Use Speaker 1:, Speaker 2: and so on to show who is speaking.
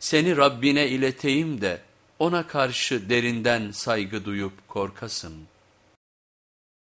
Speaker 1: seni Rabbine ileteyim de ona karşı derinden saygı duyup korkasın.''